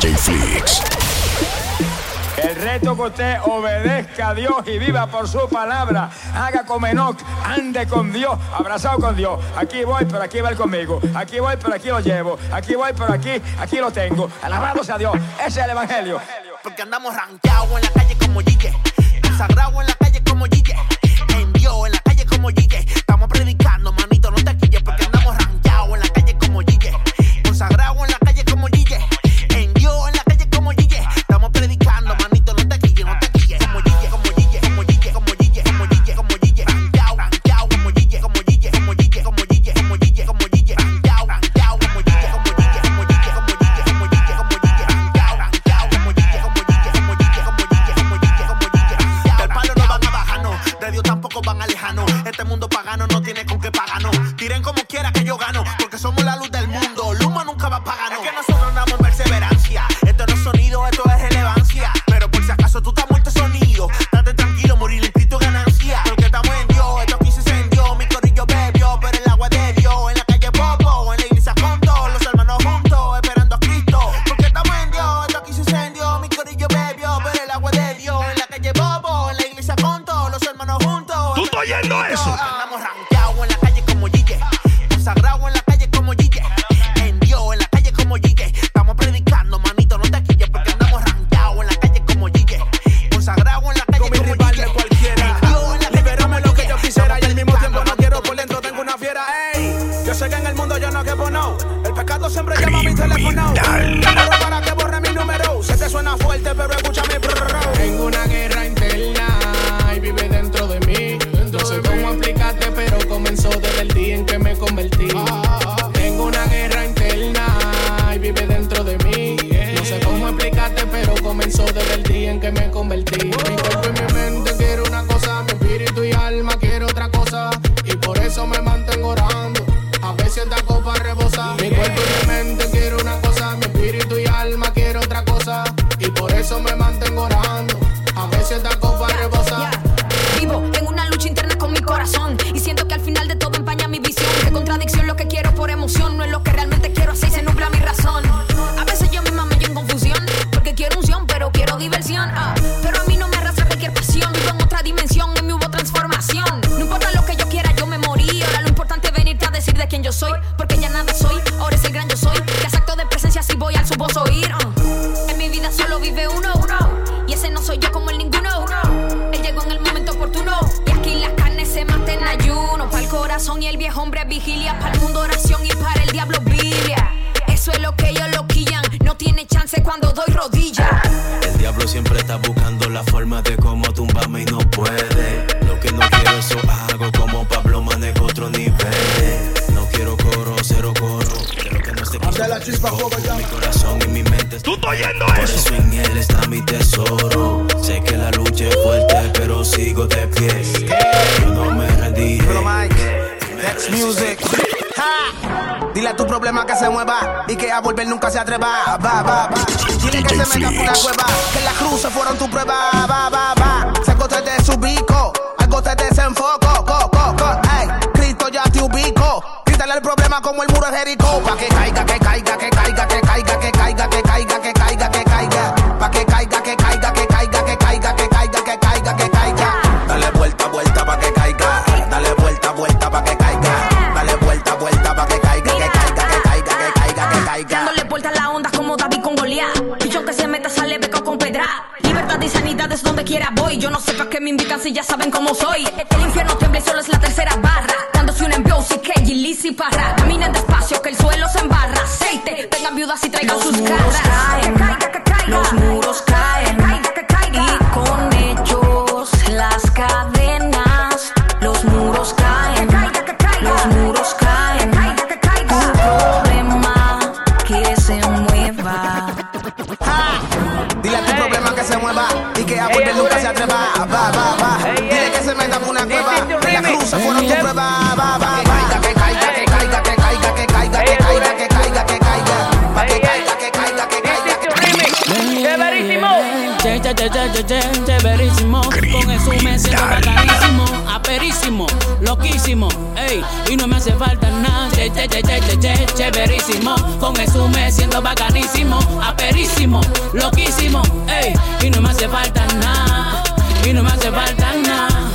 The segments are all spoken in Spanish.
DJ Flix. El reto que usted obedezca a Dios y viva por su palabra. Haga como Enoch, ande con Dios, abrazado con Dios. Aquí voy, pero aquí va él conmigo. Aquí voy, pero aquí lo llevo. Aquí voy, pero aquí, aquí lo tengo. Alabado sea Dios. Ese es el evangelio. Porque andamos ranqueados en la calle como Gille. Consagrados en la calle como Gille. En Dios en la calle como Gille. Estamos predicando buscando la forma de cómo tumbarme y no puede. Lo que no quiero, eso hago como Pablo, manejo otro nivel. No quiero coro, cero coro. Creo que no se quiso la chispa, joven, Mi corazón y mi mente. ¡Tú estás oyendo Por eso! Por eso en él está mi tesoro. Sé que la lucha es fuerte, pero sigo de pie. Yo no me rendí. Pero Mike, that's music. Ha. Dile a tu problema que se mueva y que a volver nunca se atreva. Va, va, va. Dile que se meta por la cueva, que las cruces fueron tu prueba. Va, va, va. Se te desubico, algo te desenfoco. Co, co, co. Hey, Cristo ya te ubico. Quítale el problema como el muro de Jericó. Pa' que caiga, que caiga, que caiga, que caiga, que caiga, que caiga, que caiga. luces fueron tu prueba. Va, va, caiga, que caiga, que caiga, que caiga, que caiga, que caiga, que caiga, que caiga. Que caiga, que caiga, que. Chéverísimo, con eso me siento bacanísimo, aperísimo, loquísimo, ey, y no me hace falta nada, che, che, che, che, che, chéverísimo, con eso me siento bacanísimo, aperísimo, loquísimo, ey, y no me hace falta nada, y no me hace falta nada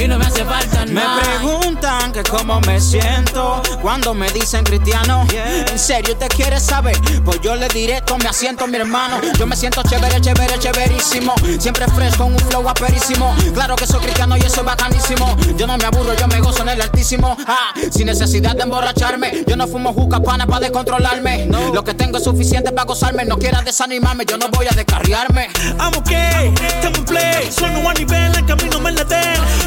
y no me hace falta nada. Me preguntan que cómo me siento cuando me dicen cristiano. ¿En serio te quieres saber? Pues yo le diré, tome asiento, mi hermano. Yo me siento chévere, chévere, chéverísimo. Siempre fresco, con un flow aperísimo. Claro que soy cristiano y eso es bacanísimo. Yo no me aburro, yo me gozo en el altísimo. Ah, sin necesidad de emborracharme. Yo no fumo juca pana para descontrolarme. Lo que tengo es suficiente para gozarme. No quieras desanimarme, yo no voy a descarriarme. I'm okay, estamos en play. Sueno a nivel, el camino me la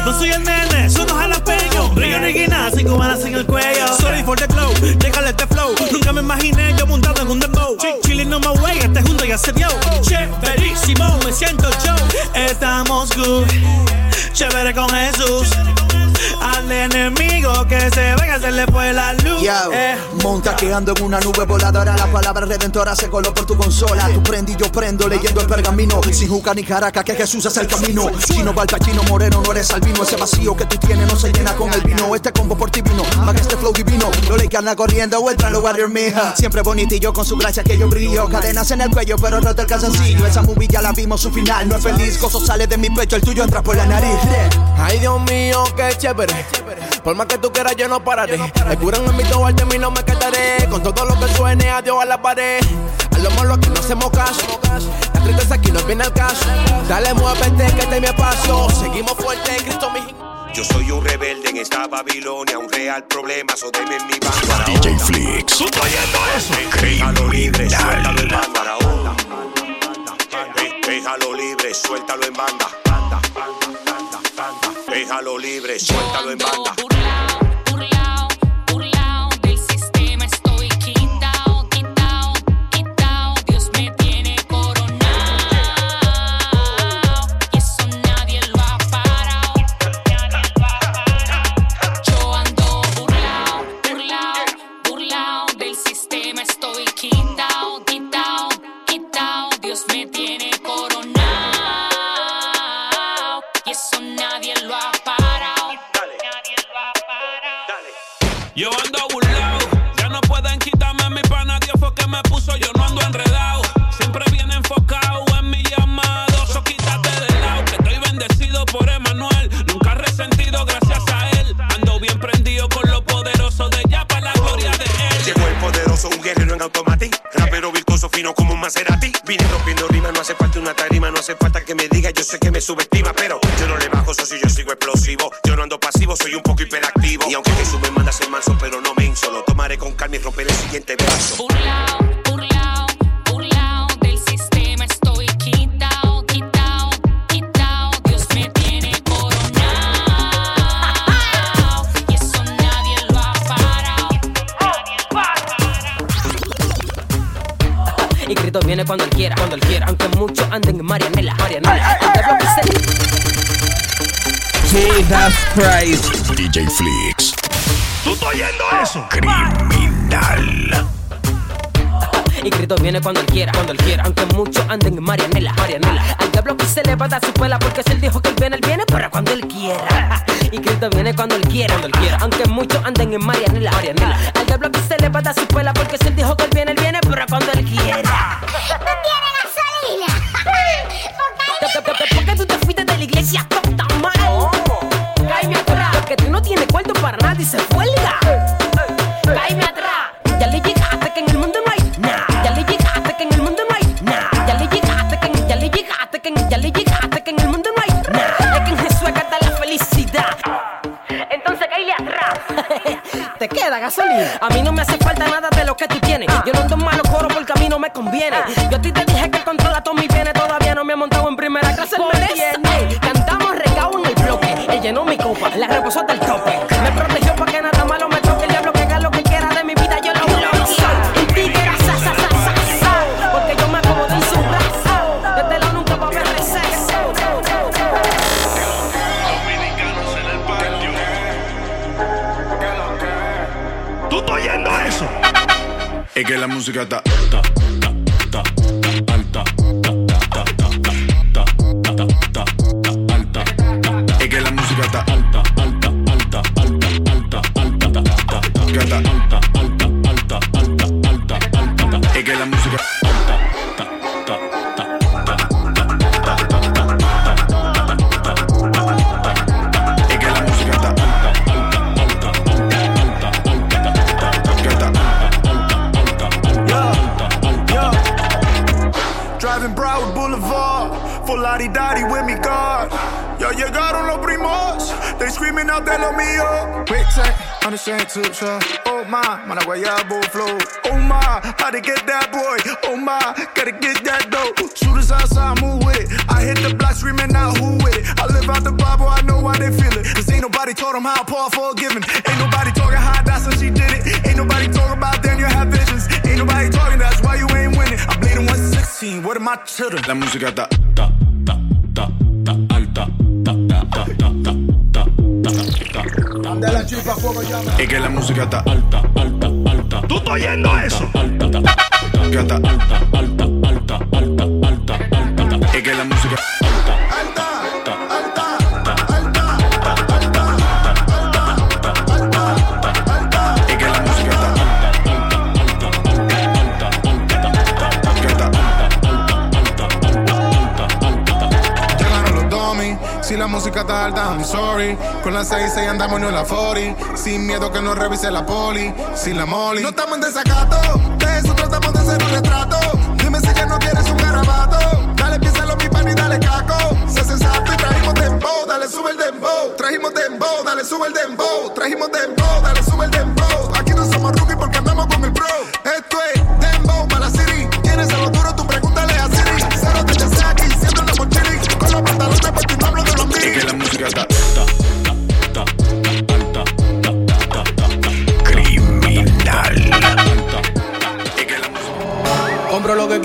No soy el nene, soy unos jalapeños. Original, cinco balas en el cuello. Sorry for the glow, déjale este flow. Nunca me imaginé yo montado en un dembow. Chilling on my way, este junto ya se vio. Chéverísimo, me siento yo. Estamos good, chévere con Jesús. Al enemigo que se venga se le fue la luz. Eh. Monta que ando en una nube voladora. La palabra redentora se coló por tu consola. Tú prende y yo prendo leyendo el pergamino. Sin juca ni caraca, que Jesús es el camino. Chino, chino moreno, no eres albino. Ese vacío que tú tienes no se llena con el vino. Este combo por ti vino, más que este flow divino. Lo le anda corriendo, vuelta los warrior mija. Siempre bonitillo con su gracia que yo brillo. Cadenas en el cuello, pero no te el calzoncillo. Esa movie ya la vimos, su final no es feliz. Coso sale de mi pecho, el tuyo entra por la nariz. Ay, Dios mío, qué chévere. Por más que tú quieras, yo no pararé. El cura en mi al no me quedaré. Con todo lo que suene, adiós a la pared. A lo malo aquí no hacemos caso. La tristeza aquí no viene al caso. Dale, muévete, que este es mi espacio. Seguimos fuertes, Cristo mi. Yo soy un rebelde en esta Babilonia, un real problema, so deme en mi banda. DJ Flix. Déjalo libre, suéltalo en banda. Déjalo libre, suéltalo en banda. Déjalo libre, suéltalo en banda. Vino como un Maserati, vine rompiendo rima, no hace falta una tarima, no hace falta que me diga, yo sé que me subestima, pero yo no le bajo, eso yo sigo explosivo, yo no ando pasivo, soy un poco hiperactivo, y aunque Jesús me manda a ser manso, pero no me insolo, tomaré con calma y romperé el siguiente brazo. Viene, cuando él quiera, cuando él quiera. Aunque muchos anden en Marianela, Marianela. Jesus Christ. DJ Flix. ¿Tú estás oyendo eso? Criminal. Y Cristo viene cuando él quiera, cuando él quiera. Aunque muchos anden en Marianela, Marianela. Al diablo que se le va a dar su pela porque si él dijo que él viene, él viene, pero cuando él quiera. Y Cristo viene cuando él quiera, cuando él quiera. Aunque muchos anden en Marianela, Marianela. Al diablo que se le va a dar su pela porque si él dijo que él viene, él viene, pero cuando él quiera. ¿No tiene gasolina? ¿Por qué tú te fuiste de la iglesia tan mal? Cállate atrás, porque tú no tienes cuarto para nadie y se huelga. Cállate atrás, Te queda gasolina. A mí no me hace falta nada de lo que tú tienes. Yo no ando malo coro porque a mí no me conviene. Yo a ti te dije que controla todos mis bienes. Todavía no me he montado en primera clase. Por eso, cantamos regado en el bloque. Él llenó mi copa, la reposó hasta el tope. got the Oh my, man, I guayabo flow. Oh my, how to get that boy? Oh my, gotta get that dope. Shooters outside, move with it. I hit the block screaming out who with it. I live out the Bible, I know why they feel it. Cause ain't nobody told them how Paul forgiven. Ain't nobody talking how that's when she did it. Ain't nobody talking about Daniel have visions. Ain't nobody talking, that's why you ain't winning. I'm bleeding 116, what am I children? La música está ta, alta, alta, alta. ¿Tú estás oyendo eso? Alta, alta, alta, alta, alta, alta, alta, ta. Es que la música alta, alta, alta, la música está alta, I'm sorry. Con la 6 andamos en la 40. Sin miedo que nos revise la poli. Sin la molly. No estamos en desacato. De eso tratamos de hacer un retrato. Dime si ya no quieres un garabato. Dale, piénsalo, mi pan y dale caco. Se sensato y trajimos dembow. Dale, sube el dembow. Trajimos dembow. Dale, sube el dembow. Trajimos dembow. Dale,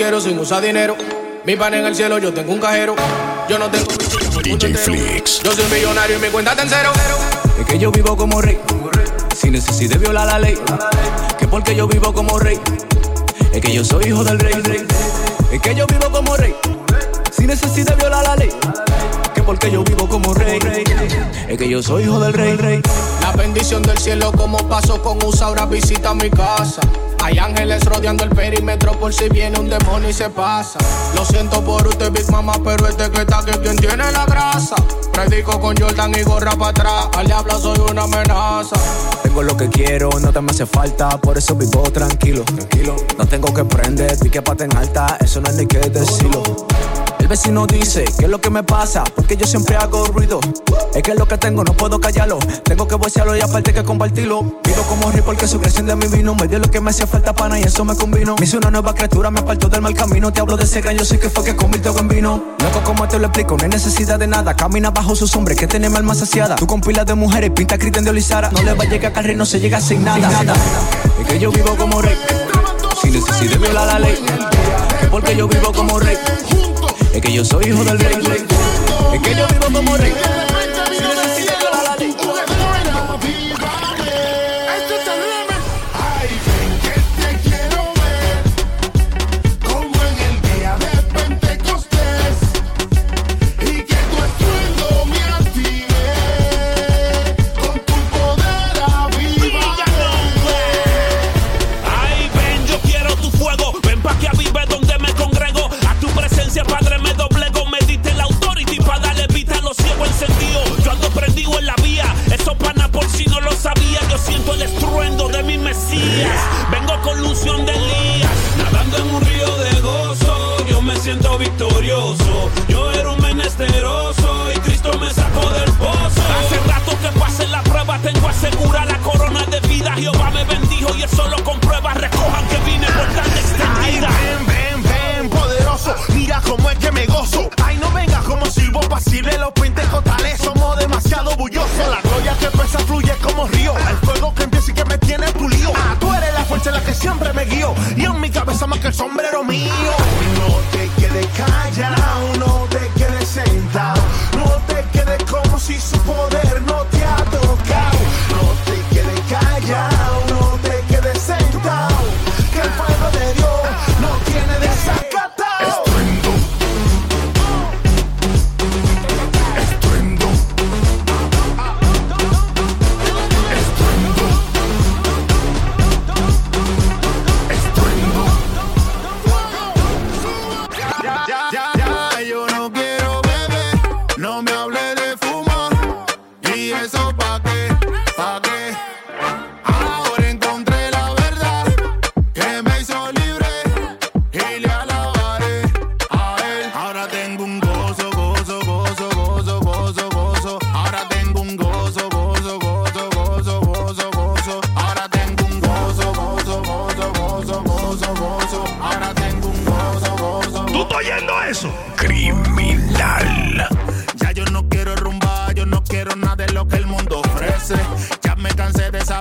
quiero sin usar dinero. Mi pan en el cielo, yo tengo un cajero. Yo no tengo DJ Flix. Yo soy millonario y mi cuenta está en cero. Es que yo vivo como rey. Sin necesidad de violar la ley. Que porque yo vivo como rey. Es que yo soy hijo del rey. Es que yo vivo como rey. Sin necesidad de violar la ley. Que porque yo vivo como rey. Es que yo soy hijo del rey. rey. La bendición del cielo como paso con usa ahora visita mi casa. Hay ángeles rodeando el perímetro por si viene un demonio y se pasa. Lo siento por usted, Big Mama, pero este que está que quien tiene la grasa. Predico con Jordan y gorra para atrás. Al diablo soy una amenaza. Tengo lo que quiero, no te me hace falta, por eso vivo tranquilo. Tranquilo. No tengo que prender, pique pata en alta, eso no es ni que decirlo. Vecino dice, ¿qué es lo que me pasa? Porque yo siempre hago ruido. Es que lo que tengo no puedo callarlo. Tengo que vocearlo y aparte que compartirlo. Vivo como rey porque su creación de mi vino. Me dio lo que me hacía falta pana y eso me combino. Me hice una nueva criatura, me apartó del mal camino. Te hablo de ese gran, yo sé que fue que convirtió en vino. Loco, como te lo explico, no hay necesidad de nada. Camina bajo su sombra, que tiene mi alma saciada. Tú con pilas de mujeres, pinta Cristian de Olizara. No le va a llegar a carril, no se llega sin nada. nada. Es que yo vivo como rey. Sin necesidad de violar la ley. Es porque yo vivo como rey. Que yo soy hijo del rey. Es que yo vivo como rey. Sabía. Yo siento el estruendo de mi Mesías. Vengo con ilusión de Elías. Nadando en un río de gozo. Yo me siento victorioso. Yo era un menesteroso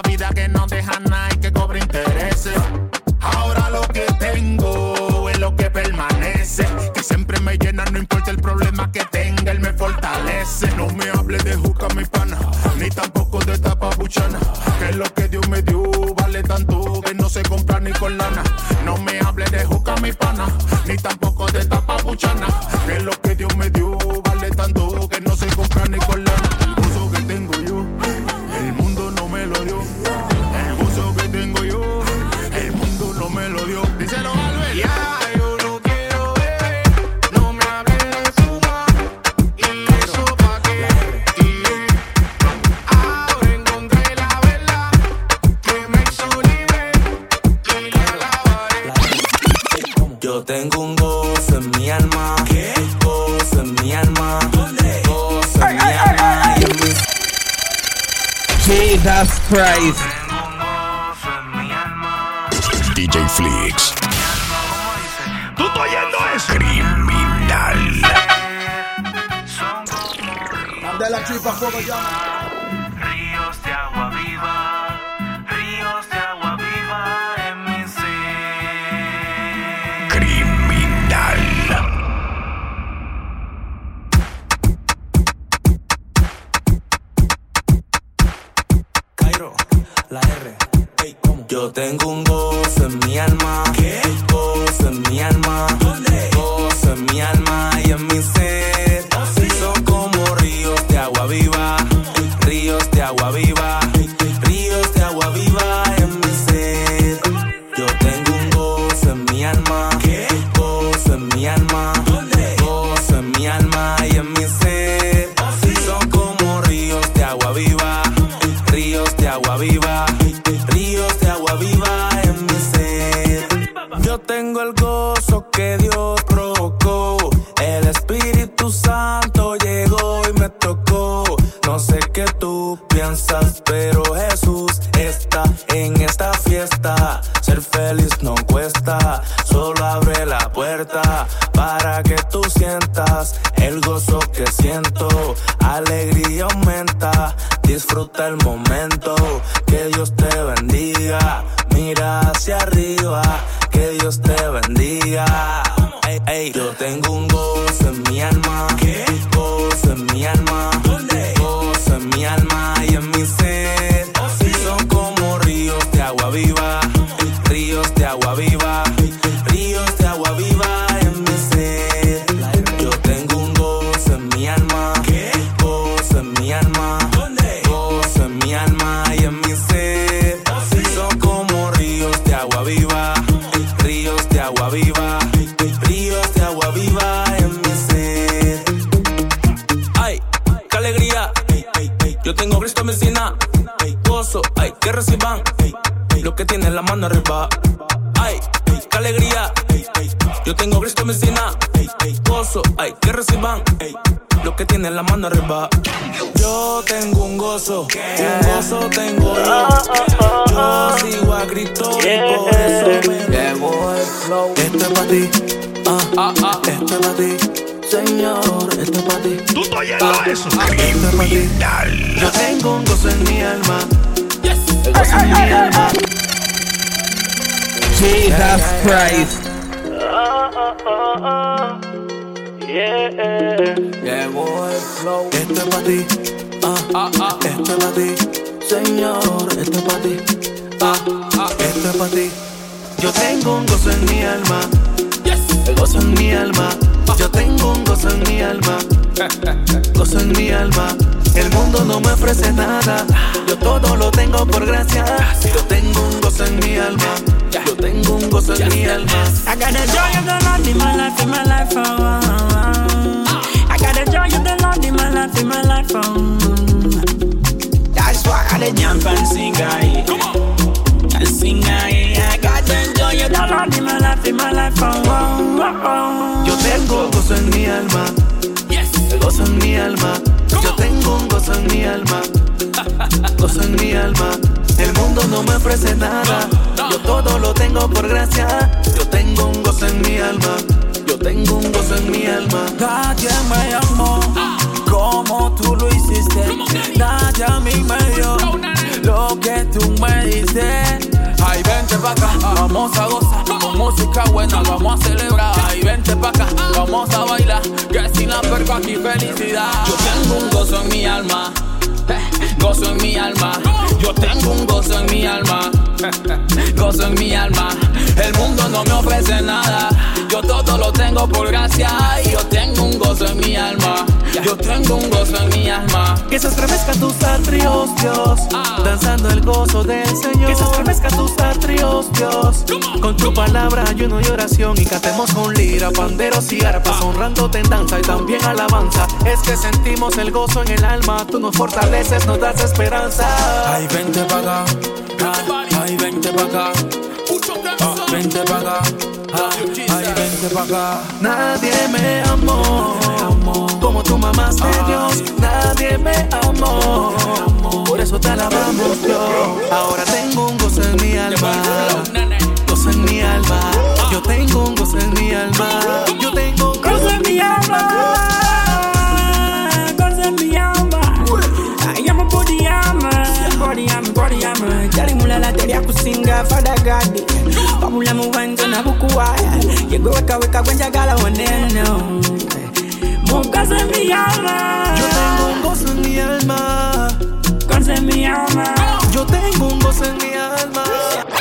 vida que Jesus en que reciban. Lo que tiene la mano arriba. Ay, qué alegría. Yo tengo Cristo medicina. Gozo, ay, que reciban. Lo que tiene la mano arriba. Yo tengo un gozo. Un gozo tengo yo. Yo sigo a Cristo y por eso me Llegó el flow. Esto es para ti. Ah, ah, Esto es para ti. Señor, esto es para ti. ¿Tú estás oyendo eso? Esto es para ti. Yo tengo un gozo en mi alma. Jesus Christ. Llegó el flow. Esto es para ti. Ah, ah, Esto es para ti. Señor, esto es para ti. Ah, ah, Esto es para ti. Yo tengo un gozo en mi alma. El gozo en mi alma. Yo tengo un gozo en mi alma. Gozo en mi alma. El mundo no me ofrece nada. Yo todo lo tengo por gracia. Yo tengo un gozo en mi alma. Yo tengo un gozo en mi alma. I got the joy of the Lord in my life, in my life, oh, oh, oh. I got the joy of the Lord in my life, in my life, oh. That's why I the jump and sing, I and sing, I. I got the joy of the Lord in my life, in my life, oh, oh, oh, oh. Yo tengo gozo en mi alma. El gozo en mi alma. Yo tengo un gozo en mi alma. Gozo en mi alma. El mundo no me ofrece nada. Yo todo lo tengo por gracia. Yo tengo un gozo en mi alma. Yo tengo un gozo en mi alma. Nadie me llamó como tú lo hiciste. Nadie a mí me dio lo que tú me diste. Ay, vente pa' acá, vamos a gozar con música buena, vamos a celebrar. Ay, vente pa' acá, vamos a bailar. Que sin la perco aquí felicidad. Yo tengo un gozo en mi alma. eh, Gozo en mi alma. Yo tengo un gozo en mi alma. Gozo gozo en mi alma. El mundo no me ofrece nada. Yo todo lo tengo por gracia. Y yo tengo un gozo en mi alma. Yo tengo un gozo en mi alma. Que se estremezca tus atrios, Dios. Danzando el gozo del Señor. Que se estremezca tus atrios, Dios. Con tu palabra, ayuno y oración. Y cantemos con lira, panderos y arpas. Honrándote en danza y también alabanza. Es que sentimos el gozo en el alma. Tú nos fortaleces, nos das esperanza. Ay, vente pa' acá. Ah, Ay, vente pa' acá. Ah, Vente pa' acá. Ay, vente acá. Nadie me amó como tú mamaste Dios. Nadie me amó. Por eso te alabamos Dios. Ahora tengo un gozo en mi alma. Gozo en mi alma. Yo tengo un gozo en mi alma. Yo tengo un gozo en mi alma. Pamula muwanzo na bukuwaya. Yego weka weka kwenja gala waneno. Gozo en mi alma. Yo tengo un gozo en mi alma. Gozo en mi alma. Yo tengo un gozo en mi alma.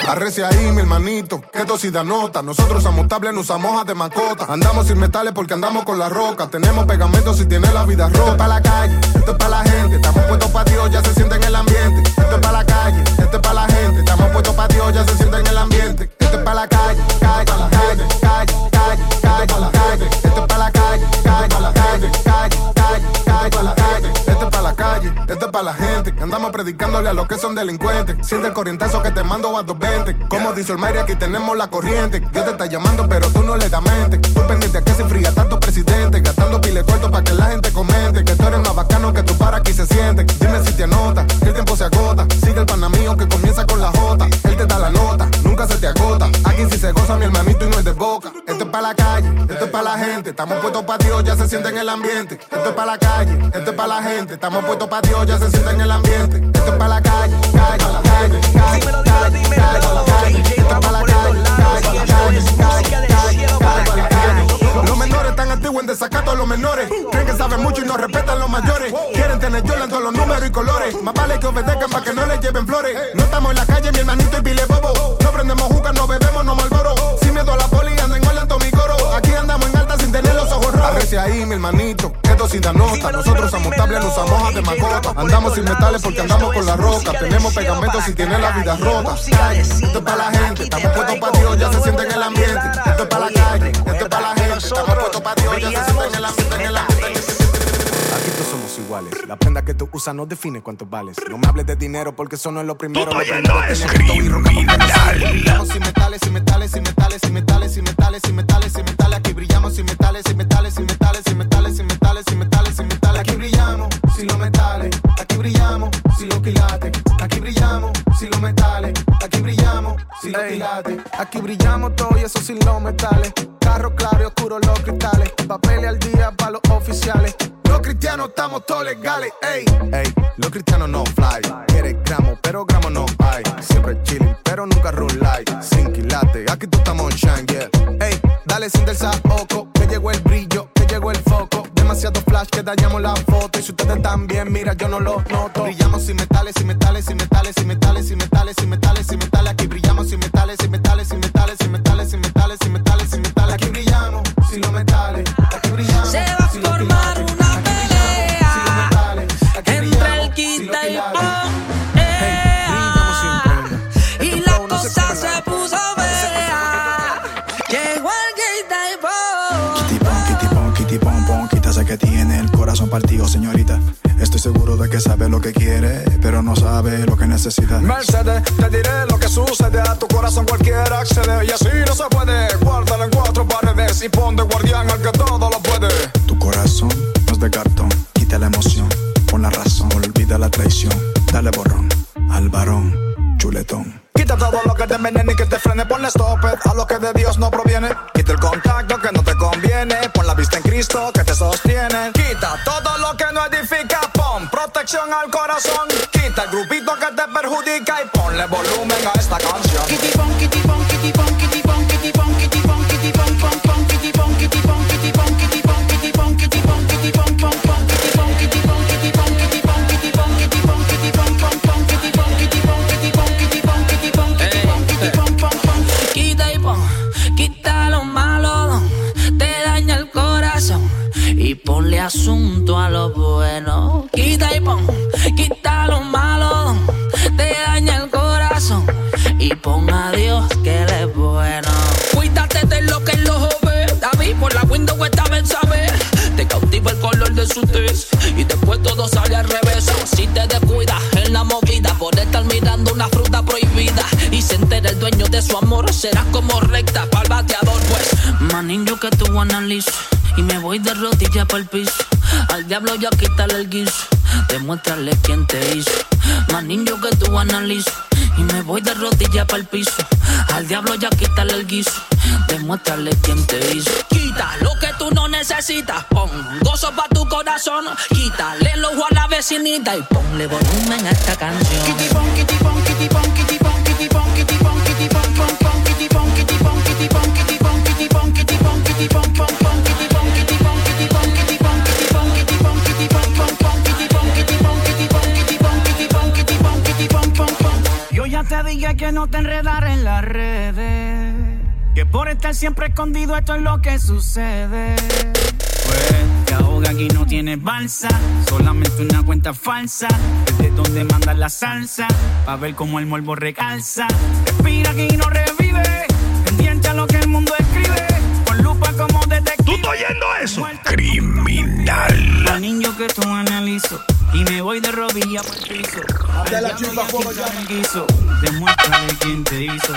Arrece ahí, mi hermanito, que esto sí da nota. Nosotros somos tables, no usamos hojas de macota. Andamos sin metales porque andamos con la roca. Tenemos pegamento si tiene la vida rota. Esto es para la calle, esto es para la gente. Estamos puestos para Dios, ya se siente en el ambiente. Esto es para la calle, esto es para la gente. Estamos puestos para Dios, ya se siente en el ambiente. Esto es para la calle, calle, calle, calle, calle, calle, calle. Esto es para la calle, calle, calle, calle, calle, calle, calle. Calle, esto es para la gente. Andamos predicándole a los que son delincuentes. Siente el corrientazo que te mando a 220. Como dice el Mayra, aquí tenemos la corriente. Dios te está llamando, pero tú no le das mente. Tú pendiente a que se fría tanto presidente. Gastando pile corto para que la gente comente. Que tú eres más bacano que tu para aquí se siente. Dime si te anota, que el tiempo se agota. Sigue el pana mío que comienza con la J. Él te da la nota, nunca se te agota. Aquí sí se goza mi hermanito y no es de boca. Esto es para la calle, esto es para la gente. Estamos puestos para Dios, ya se siente en el ambiente. Esto es para la calle, esto es para la gente. Estamos puestos para Dios, ya se siente en el ambiente. Esto es para la calle, calle, calle, calle, calle, calle, calle. Esto es para la calle, calle, calle, calle, calle, calle, calle. Los menores están antiguos en desacato a los menores. Creen que saben mucho y no respetan los mayores. Quieren tener yo todos los números y colores. Más vale que obedezcan para que no les lleven flores. No estamos en la calle, mi hermanito y pile bobo. No prendemos juca, no bebemos, no malboro. Sin miedo a la poli, ando en Orlando mi coro. Aquí ahí, mi hermanito. Esto sí da nota. Nosotros somos tables, no usamos de macota. Andamos sin metales porque andamos con la roca. Tenemos pegamento si tiene la vida rota. Esto es para la gente, estamos puestos para Dios, ya se siente en el ambiente. Esto es para la calle, esto es para la gente. Estamos puestos para Dios, ya se siente en el ambiente, iguales. La prenda que tú usas no define cuánto vales. No me hables de dinero porque eso no es lo primero. Lo primero es y Brillamos sin metales, sin metales, sin metales, sin metales, sin metales, sin metales, sin metales. Aquí brillamos sin metales, sin metales, sin metales, sin metales, sin metales, sin metales, sin metales. Aquí brillamos sin los metales. Aquí brillamos sin los quilates. Aquí brillamos sin los metales. Aquí brillamos sin los. Aquí brillamos todo y eso sin los metales. Carro claro y oscuro los cristales. Papeles al día para los oficiales. Los cristianos estamos todos legales, ey, ey. Los cristianos no fly. Quieres gramo, pero gramo no hay. Siempre chilling, pero nunca run light. Sin quilate, aquí tú estamos shine, yeah. Ey, dale sin del saoco, que llegó el brillo, que llegó el foco. Demasiado flash que dañamos la foto. Y si ustedes bien, mira, yo no lo noto. Brillamos sin metales, sin metales, sin metales, sin metales, sin metales, sin metales, sin metales. Partido, señorita. Estoy seguro de que sabe lo que quiere, pero no sabe lo que necesita. Mercedes, te diré lo que sucede a tu corazón cualquiera accede y así no se puede. Guárdalo en cuatro paredes y pon de guardián al que todo lo puede. Tu corazón no es de cartón, quita la emoción, pon la razón, olvida la traición, dale borrón al varón, chuletón. Quita todo lo que te envenene y que te frene, ponle stop it a lo que de Dios no proviene. Quita el contacto que no te vista en Cristo que te sostiene. Quita todo lo que no edifica, pon protección al corazón. Quita el grupito que te perjudica y ponle volumen a esta canción. asunto a lo bueno. Quita y pon, quita lo malo, te daña el corazón y pon a Dios que le es bueno. Cuídate de lo que el ojo ve, David por la window esta vez sabe. Te cautiva el color de su tez y después todo sale al revés. Si te descuidas en la movida por estar mirando una fruta prohibida y se entera el dueño de su amor, serás como recta para bateador Manín, yo que tú analizo y me voy de rodillas para el piso. Al diablo ya quítale el guiso, demuéstrale quién te hizo. Manín, yo que tú analizo y me voy de rodillas para el piso. Al diablo ya quítale el guiso, demuéstrale quién te hizo. Quita lo que tú no necesitas. Pon gozo para tu corazón. Quítale el ojo a la vecinita y Ponle volumen a esta canción. Que no te enredar en las redes. Que por estar siempre escondido esto es lo que sucede. Pues te ahoga aquí no tienes balsa. Solamente una cuenta falsa. Desde donde manda la salsa. Pa' ver cómo el morbo recalza. Respira aquí no revive. Pendiente a lo que el mundo escribe. Con lupa como detective. ¿Tú estás oyendo eso? Criminal. La niño que tú analizo. Y me voy de rodillas por el piso. De la chimba, fuego, ya. el guiso. Demuéstrale quién te hizo.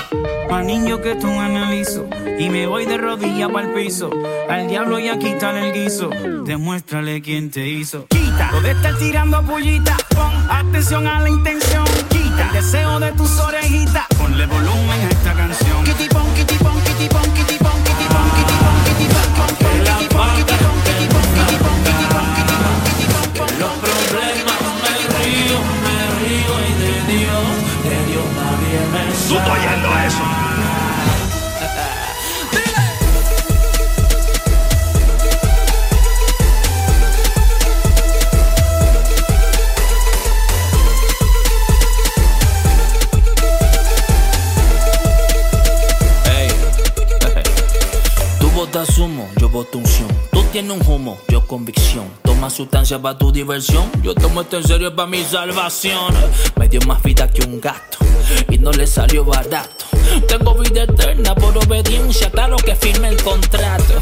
Pa' niño que tú analizo. Y me voy de rodillas para el piso. Al diablo ya quítale el guiso. Demuéstrale quién te hizo. Quita lo de estar tirando pullita. Pon atención a la intención. Quita el deseo de tus orejitas. Ponle volumen a esta canción. Kitty-pon, kitty-pon, kitty-pon, kitty-pon, kitty-pon, me ¿Tú estás oyendo eso? Humo, yo boto unción. Tú tienes un humo, yo convicción. Toma sustancia para tu diversión. Yo tomo esto en serio para mi salvación. Me dio más vida que un gato y no le salió barato. Tengo vida eterna por obediencia, claro que firme el contrato.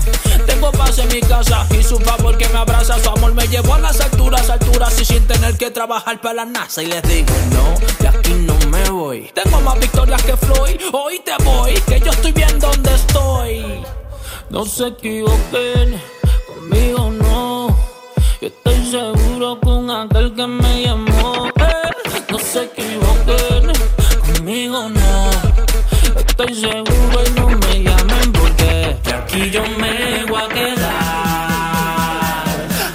Tengo paz en mi casa y su favor que me abraza. Su amor me llevó a las alturas, alturas y sin tener que trabajar para la NASA. Y les digo, no, de aquí no me voy. Tengo más victorias que Floyd. Hoy te voy, que yo estoy bien donde estoy. No se equivoquen, conmigo no. Yo estoy seguro con aquel que me llamó. eh. No se equivoquen, Estoy seguro y no me llamen porque de aquí yo me voy a quedar.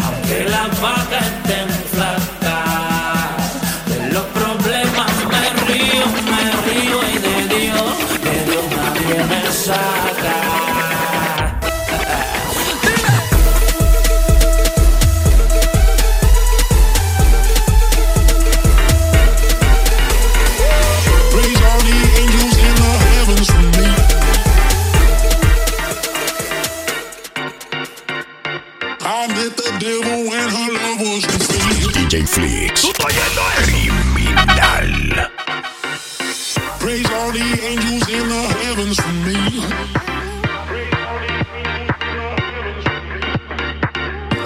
Aunque las vacas estén flacas. De los problemas me río, me río y de Dios, de Dios nadie me saca. Met the devil when her love was conceived. DJ Flix. Criminal. Praise all the angels in the heavens for me.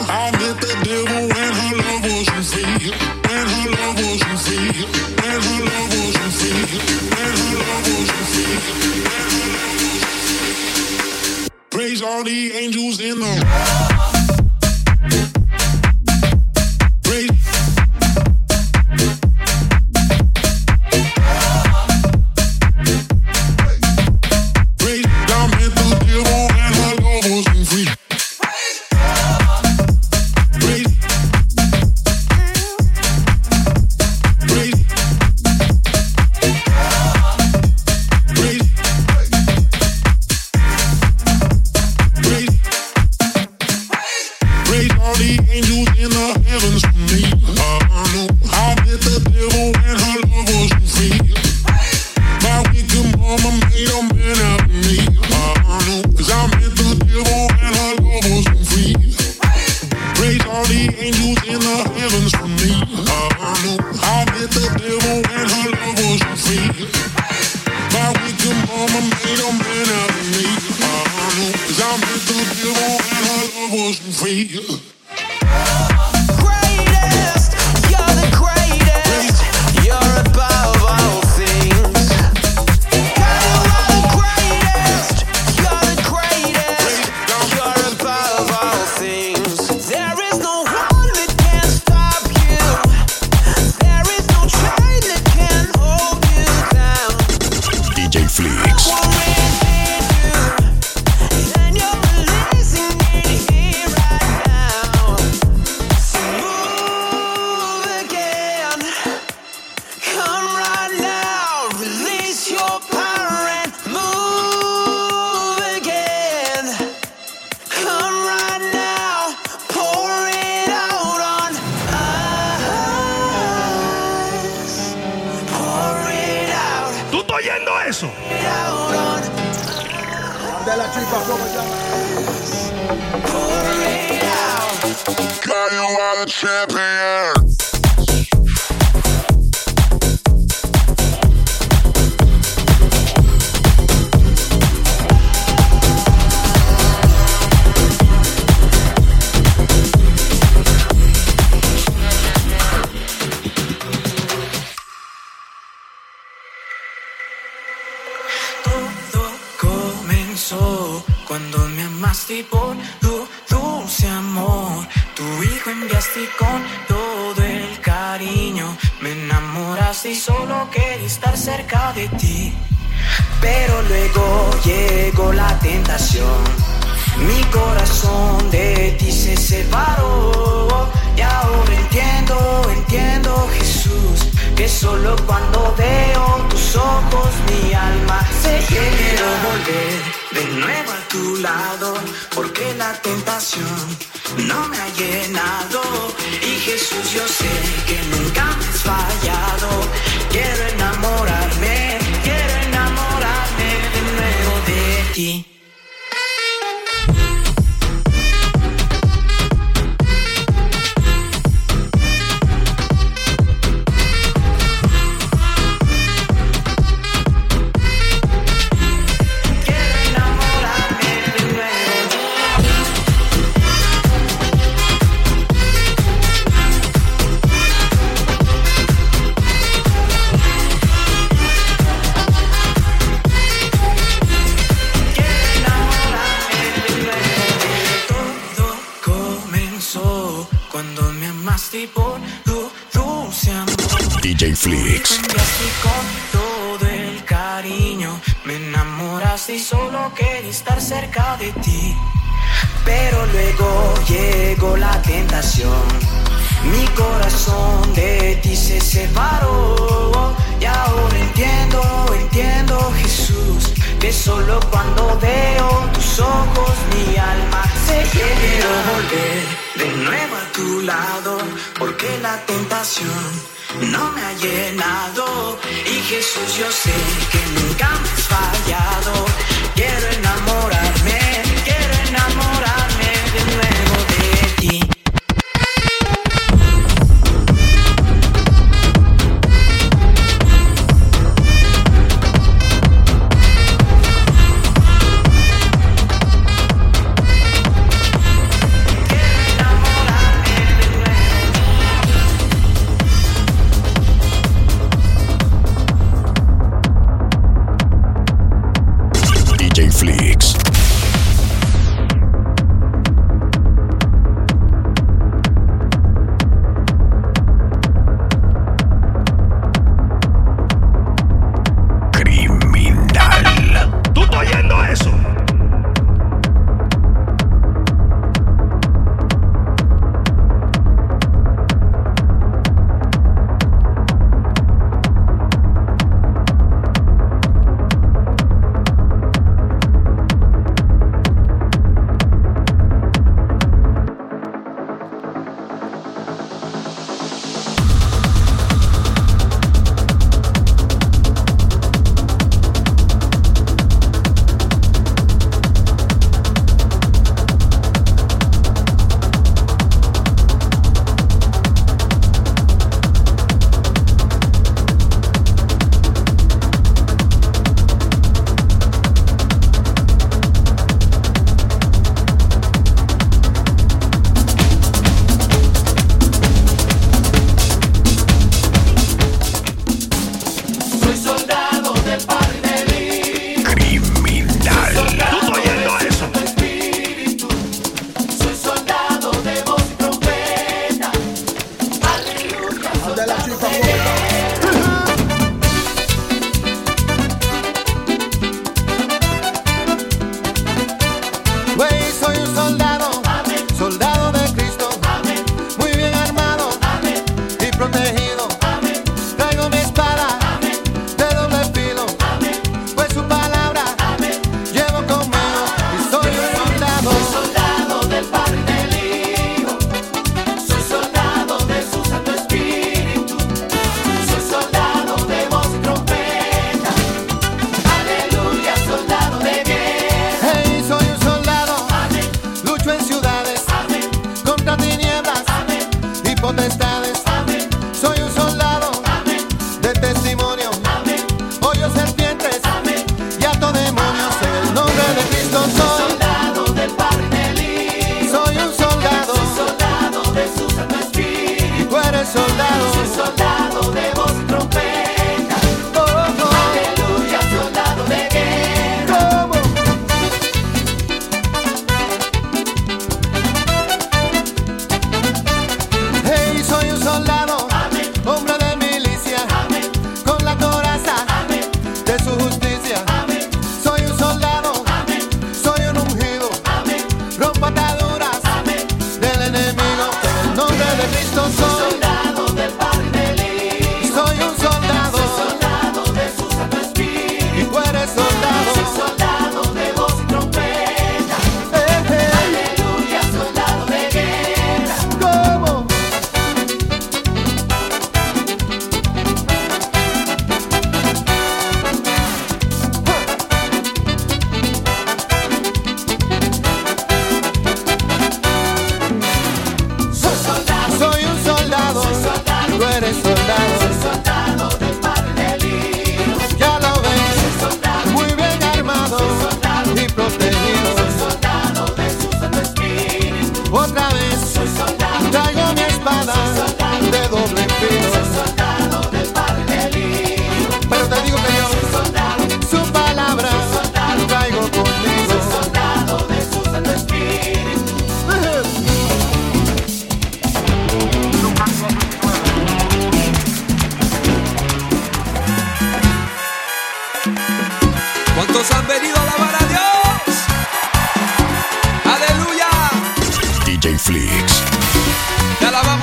I met the devil when her love was conceived. When her love was conceived. When her love was conceived. When her love was conceived. When her love was conceived. Praise all the angels in the. Llegó la tentación. Mi corazón de ti se separó. Y ahora entiendo, entiendo Jesús. Que solo cuando veo tus ojos mi alma se quiero volver de nuevo a tu lado. Porque la tentación no me ha llenado. Y Jesús yo sé que nunca me has fallado. Quiero enamorarme, de amor. DJ Flix. Enviaste con todo el cariño. Me enamoraste y solo quería estar cerca de ti. Pero luego llegó la tentación. Mi corazón de ti se separó. Y ahora entiendo, entiendo Jesús. Que solo cuando veo tus ojos mi alma se quiero volver de nuevo a tu lado. Porque la tentación no me ha llenado. Y Jesús yo sé que nunca me has fallado. Quiero enamorarme,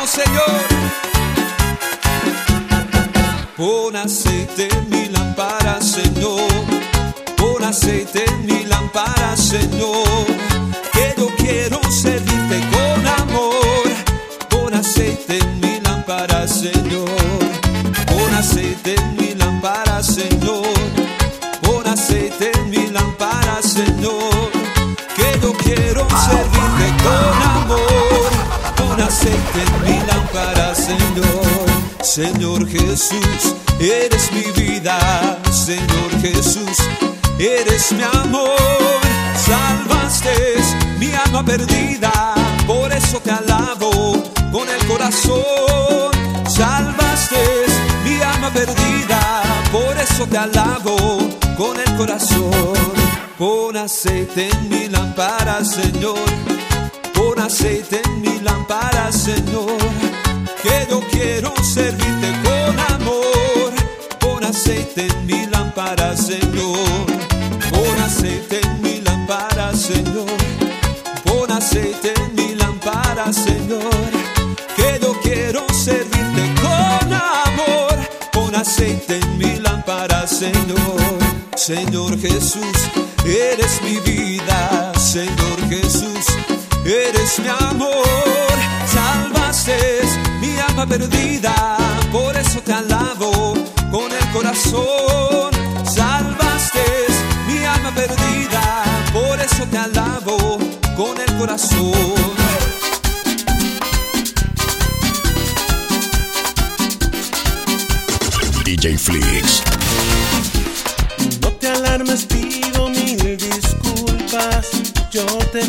Señor. Pon aceite en mi lámpara, Señor. Pon aceite en mi lámpara, Señor. Que yo quiero servirte con amor. Pon aceite en mi lámpara, Señor. Pon aceite en mi lámpara, Señor. Pon aceite en mi lámpara, Señor. Que yo quiero servirte con amor. Pon aceite en mi Señor. Jesús, eres mi vida. Señor Jesús, eres mi amor. Salvaste mi alma perdida, por eso te alabo con el corazón. Salvaste mi alma perdida, por eso te alabo con el corazón. Pon aceite en mi lámpara, Señor. Pon aceite en mi lámpara, Señor. Que yo quiero servirte con amor. Pon aceite en mi lámpara, Señor. Pon aceite en mi lámpara, Señor. Pon aceite en mi lámpara, Señor. Que yo quiero servirte con amor. Pon aceite en mi lámpara, Señor. Señor Jesús, eres mi vida. Señor Jesús, eres mi amor. Salvaste mi alma perdida, por eso te alabo con el corazón. Salvaste mi alma perdida, por eso te alabo con el corazón. DJ Flix. No te alarmes, pido mil disculpas. Yo te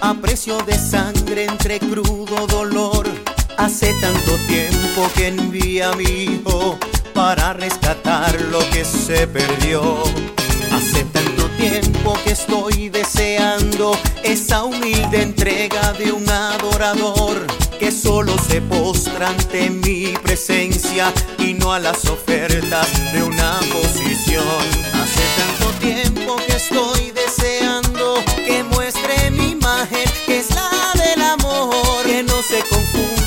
a precio de sangre entre crudo dolor. Hace tanto tiempo que envía a mi hijo para rescatar lo que se perdió. Hace tanto tiempo que estoy deseando esa humilde entrega de un adorador que solo se postra ante mi presencia y no a las ofertas de una posición. Hace tanto tiempo que estoy deseando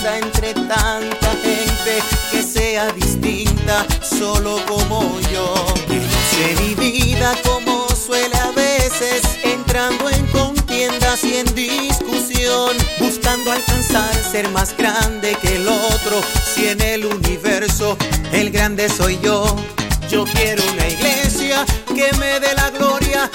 entre tanta gente que sea distinta solo como yo. Que mi vida como suele a veces, entrando en contiendas y en discusión, buscando alcanzar ser más grande que el otro. Si en el universo el grande soy yo, yo quiero una iglesia que me dé la gloria